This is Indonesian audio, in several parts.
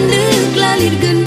tanduk lalir genang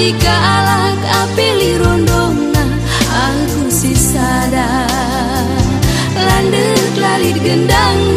si gandengan aku mentu lentu begitu